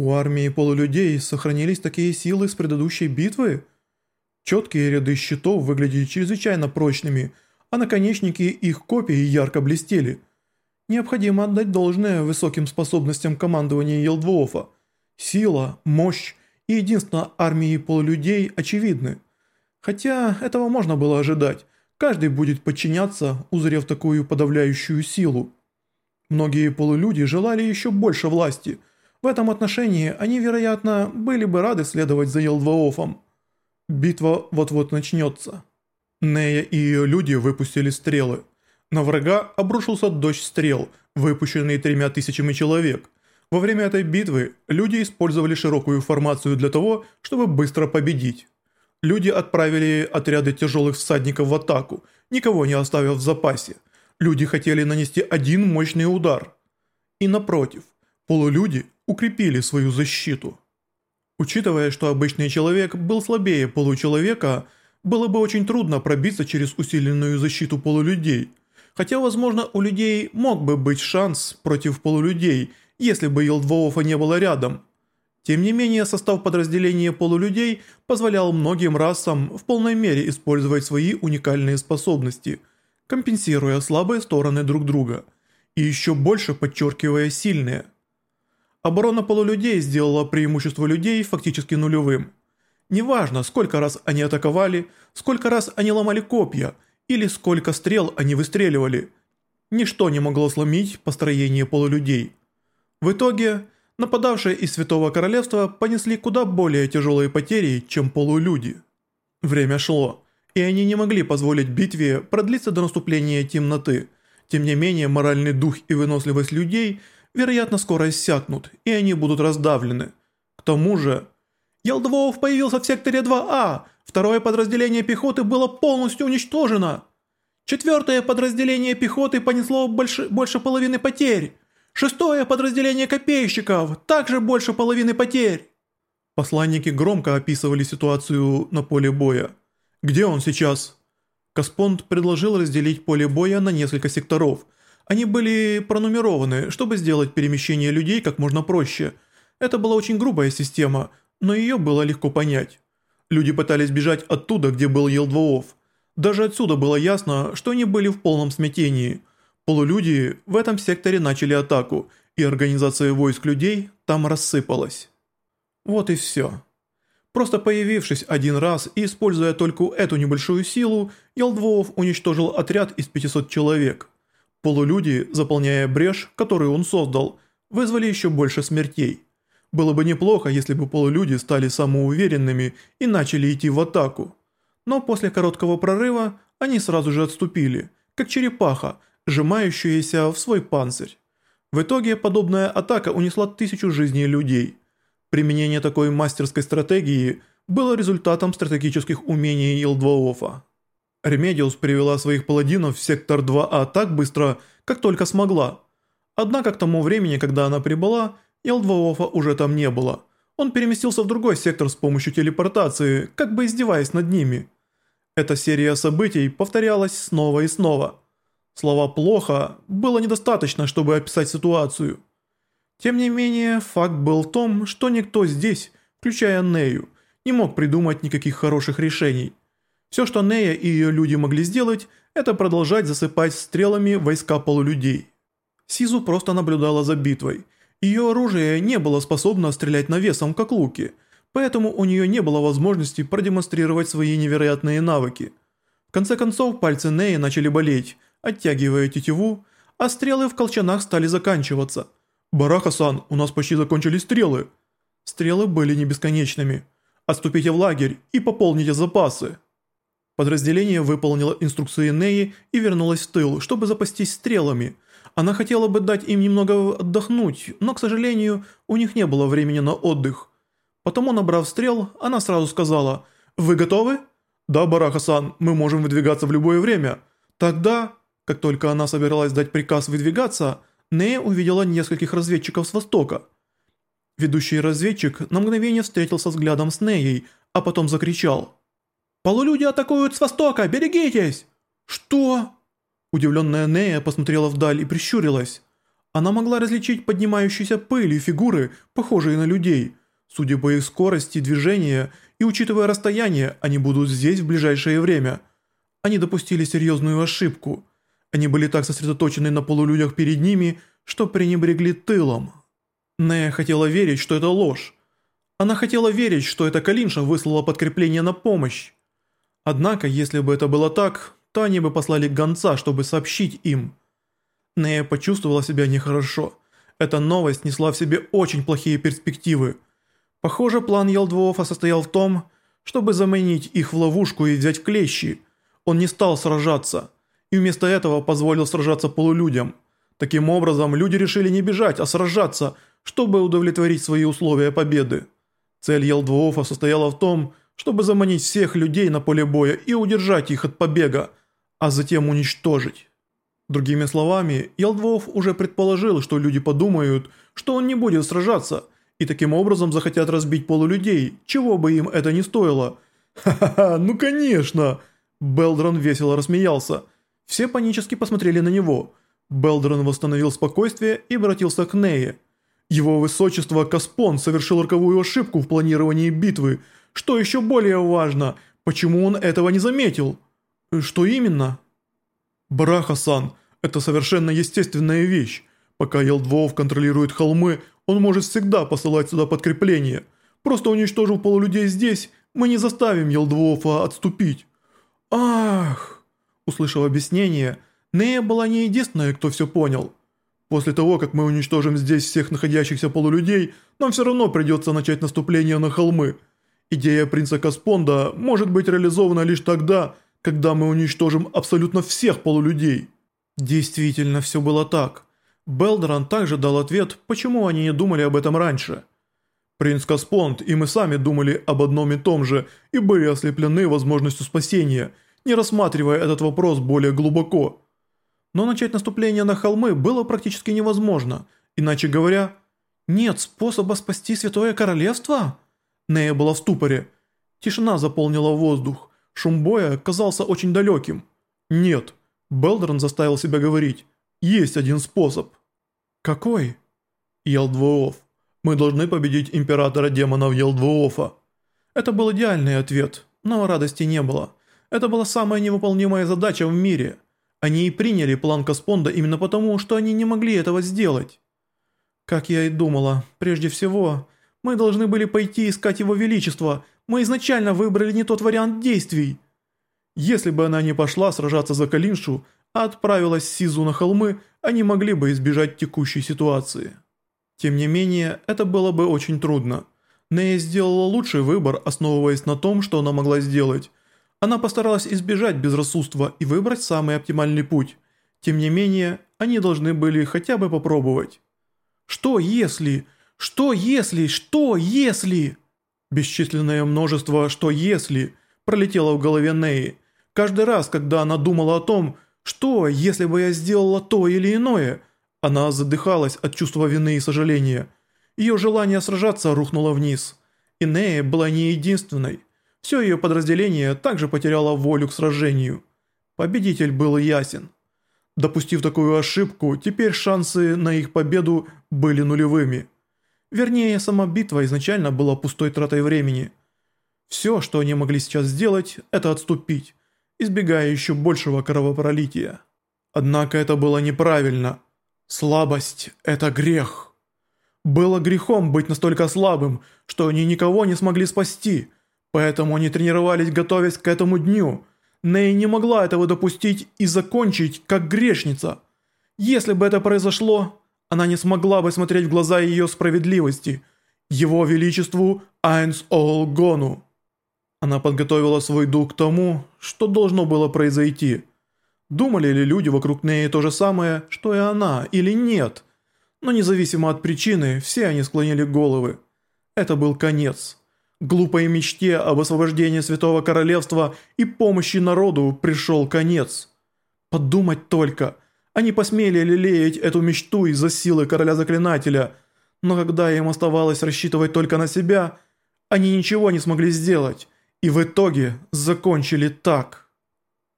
У армии полулюдей сохранились такие силы с предыдущей битвы? Четкие ряды щитов выглядели чрезвычайно прочными, а наконечники их копий ярко блестели. Необходимо отдать должное высоким способностям командования Елдвоофа. Сила, мощь и единство армии полулюдей очевидны. Хотя этого можно было ожидать. Каждый будет подчиняться, узрев такую подавляющую силу. Многие полулюди желали еще больше власти. В этом отношении они, вероятно, были бы рады следовать за Елдваофом. Битва вот-вот начнется. Нея и ее люди выпустили стрелы. На врага обрушился дождь стрел, выпущенный тремя тысячами человек. Во время этой битвы люди использовали широкую формацию для того, чтобы быстро победить. Люди отправили отряды тяжелых всадников в атаку, никого не оставив в запасе. Люди хотели нанести один мощный удар. И напротив, полулюди укрепили свою защиту. Учитывая, что обычный человек был слабее получеловека, было бы очень трудно пробиться через усиленную защиту полулюдей. Хотя, возможно, у людей мог бы быть шанс против полулюдей, если бы Елдвоофа не было рядом. Тем не менее, состав подразделения полулюдей позволял многим расам в полной мере использовать свои уникальные способности – компенсируя слабые стороны друг друга и еще больше подчеркивая сильные. Оборона полулюдей сделала преимущество людей фактически нулевым. Неважно, сколько раз они атаковали, сколько раз они ломали копья или сколько стрел они выстреливали, ничто не могло сломить построение полулюдей. В итоге, нападавшие из Святого Королевства понесли куда более тяжелые потери, чем полулюди. Время шло и они не могли позволить битве продлиться до наступления темноты. Тем не менее, моральный дух и выносливость людей, вероятно, скоро иссякнут, и они будут раздавлены. К тому же... Елдвоов появился в секторе 2А, второе подразделение пехоты было полностью уничтожено. Четвертое подразделение пехоты понесло больше, больше половины потерь. Шестое подразделение копейщиков также больше половины потерь. Посланники громко описывали ситуацию на поле боя. «Где он сейчас?» Каспонд предложил разделить поле боя на несколько секторов. Они были пронумерованы, чтобы сделать перемещение людей как можно проще. Это была очень грубая система, но ее было легко понять. Люди пытались бежать оттуда, где был Елдвоов. Даже отсюда было ясно, что они были в полном смятении. Полулюди в этом секторе начали атаку, и организация войск людей там рассыпалась. Вот и все. Просто появившись один раз и используя только эту небольшую силу, Елдвоов уничтожил отряд из 500 человек. Полулюди, заполняя брешь, которую он создал, вызвали еще больше смертей. Было бы неплохо, если бы полулюди стали самоуверенными и начали идти в атаку. Но после короткого прорыва они сразу же отступили, как черепаха, сжимающаяся в свой панцирь. В итоге подобная атака унесла тысячу жизней людей – Применение такой мастерской стратегии было результатом стратегических умений Ялдаваофа. Ремедиус привела своих паладинов в сектор 2А так быстро, как только смогла. Однако к тому времени, когда она прибыла, Ялдаваофа уже там не было. Он переместился в другой сектор с помощью телепортации, как бы издеваясь над ними. Эта серия событий повторялась снова и снова. Слова «плохо» было недостаточно, чтобы описать ситуацию – тем не менее, факт был в том, что никто здесь, включая Нею, не мог придумать никаких хороших решений. Все, что Нея и ее люди могли сделать, это продолжать засыпать стрелами войска полулюдей. Сизу просто наблюдала за битвой. Ее оружие не было способно стрелять навесом, как луки, поэтому у нее не было возможности продемонстрировать свои невероятные навыки. В конце концов, пальцы Неи начали болеть, оттягивая тетиву, а стрелы в колчанах стали заканчиваться – «Бараха-сан, у нас почти закончились стрелы». Стрелы были не бесконечными. «Отступите в лагерь и пополните запасы». Подразделение выполнило инструкции Неи и вернулось в тыл, чтобы запастись стрелами. Она хотела бы дать им немного отдохнуть, но, к сожалению, у них не было времени на отдых. Потому, набрав стрел, она сразу сказала «Вы готовы?» «Да, Бараха-сан, мы можем выдвигаться в любое время». Тогда, как только она собиралась дать приказ выдвигаться, Нея увидела нескольких разведчиков с востока. Ведущий разведчик на мгновение встретился взглядом с Неей, а потом закричал. «Полулюди атакуют с востока! Берегитесь!» «Что?» Удивленная Нея посмотрела вдаль и прищурилась. Она могла различить поднимающиеся пыль и фигуры, похожие на людей. Судя по их скорости движения и учитывая расстояние, они будут здесь в ближайшее время. Они допустили серьезную ошибку. Они были так сосредоточены на полулюдях перед ними, что пренебрегли тылом. Нея хотела верить, что это ложь. Она хотела верить, что эта Калинша выслала подкрепление на помощь. Однако, если бы это было так, то они бы послали гонца, чтобы сообщить им. Нея почувствовала себя нехорошо. Эта новость несла в себе очень плохие перспективы. Похоже, план Елдвоофа состоял в том, чтобы заменить их в ловушку и взять клещи. Он не стал сражаться, и вместо этого позволил сражаться полулюдям. Таким образом, люди решили не бежать, а сражаться, чтобы удовлетворить свои условия победы. Цель Елдвоофа состояла в том, чтобы заманить всех людей на поле боя и удержать их от побега, а затем уничтожить. Другими словами, Елдвоов уже предположил, что люди подумают, что он не будет сражаться, и таким образом захотят разбить полулюдей, чего бы им это ни стоило. «Ха-ха-ха, ну конечно!» Белдрон весело рассмеялся. Все панически посмотрели на него. Белдрон восстановил спокойствие и обратился к Нее. Его высочество Каспон совершил роковую ошибку в планировании битвы. Что еще более важно, почему он этого не заметил? Что именно? Браха-сан, это совершенно естественная вещь. Пока Елдвоов контролирует холмы, он может всегда посылать сюда подкрепление. Просто уничтожив полулюдей здесь, мы не заставим Елдвоова отступить. Ах! Услышав объяснение, Нея была не единственная, кто все понял. После того, как мы уничтожим здесь всех находящихся полулюдей, нам все равно придется начать наступление на холмы. Идея принца Каспонда может быть реализована лишь тогда, когда мы уничтожим абсолютно всех полулюдей. Действительно, все было так. Белдеран также дал ответ, почему они не думали об этом раньше. Принц Каспонд и мы сами думали об одном и том же и были ослеплены возможностью спасения, не рассматривая этот вопрос более глубоко. Но начать наступление на холмы было практически невозможно, иначе говоря, нет способа спасти Святое Королевство? Нея была в ступоре. Тишина заполнила воздух, шум боя казался очень далеким. Нет, Белдрон заставил себя говорить. Есть один способ. Какой? Елдвооф. Мы должны победить императора демонов Елдвоофа. Это был идеальный ответ, но радости не было. Это была самая невыполнимая задача в мире. Они и приняли план Каспонда именно потому, что они не могли этого сделать. Как я и думала, прежде всего, мы должны были пойти искать его величество. Мы изначально выбрали не тот вариант действий. Если бы она не пошла сражаться за Калиншу, а отправилась с Сизу на холмы, они могли бы избежать текущей ситуации. Тем не менее, это было бы очень трудно. Нея сделала лучший выбор, основываясь на том, что она могла сделать. Она постаралась избежать безрассудства и выбрать самый оптимальный путь. Тем не менее, они должны были хотя бы попробовать. Что если? Что если? Что если? Бесчисленное множество «что если» пролетело в голове Неи. Каждый раз, когда она думала о том, что, если бы я сделала то или иное, она задыхалась от чувства вины и сожаления. Ее желание сражаться рухнуло вниз. И Нея была не единственной. Все ее подразделение также потеряло волю к сражению. Победитель был ясен. Допустив такую ошибку, теперь шансы на их победу были нулевыми. Вернее, сама битва изначально была пустой тратой времени. Все, что они могли сейчас сделать, это отступить избегая еще большего кровопролития. Однако это было неправильно. Слабость – это грех. Было грехом быть настолько слабым, что они никого не смогли спасти, поэтому они тренировались, готовясь к этому дню. Ней не могла этого допустить и закончить как грешница. Если бы это произошло, она не смогла бы смотреть в глаза ее справедливости, его величеству Айнс Олгону. Она подготовила свой дух к тому, что должно было произойти. Думали ли люди вокруг нее то же самое, что и она, или нет? Но независимо от причины, все они склонили головы. Это был конец. Глупой мечте об освобождении Святого Королевства и помощи народу пришел конец. Подумать только, они посмели лелеять эту мечту из-за силы Короля Заклинателя, но когда им оставалось рассчитывать только на себя, они ничего не смогли сделать. И в итоге закончили так.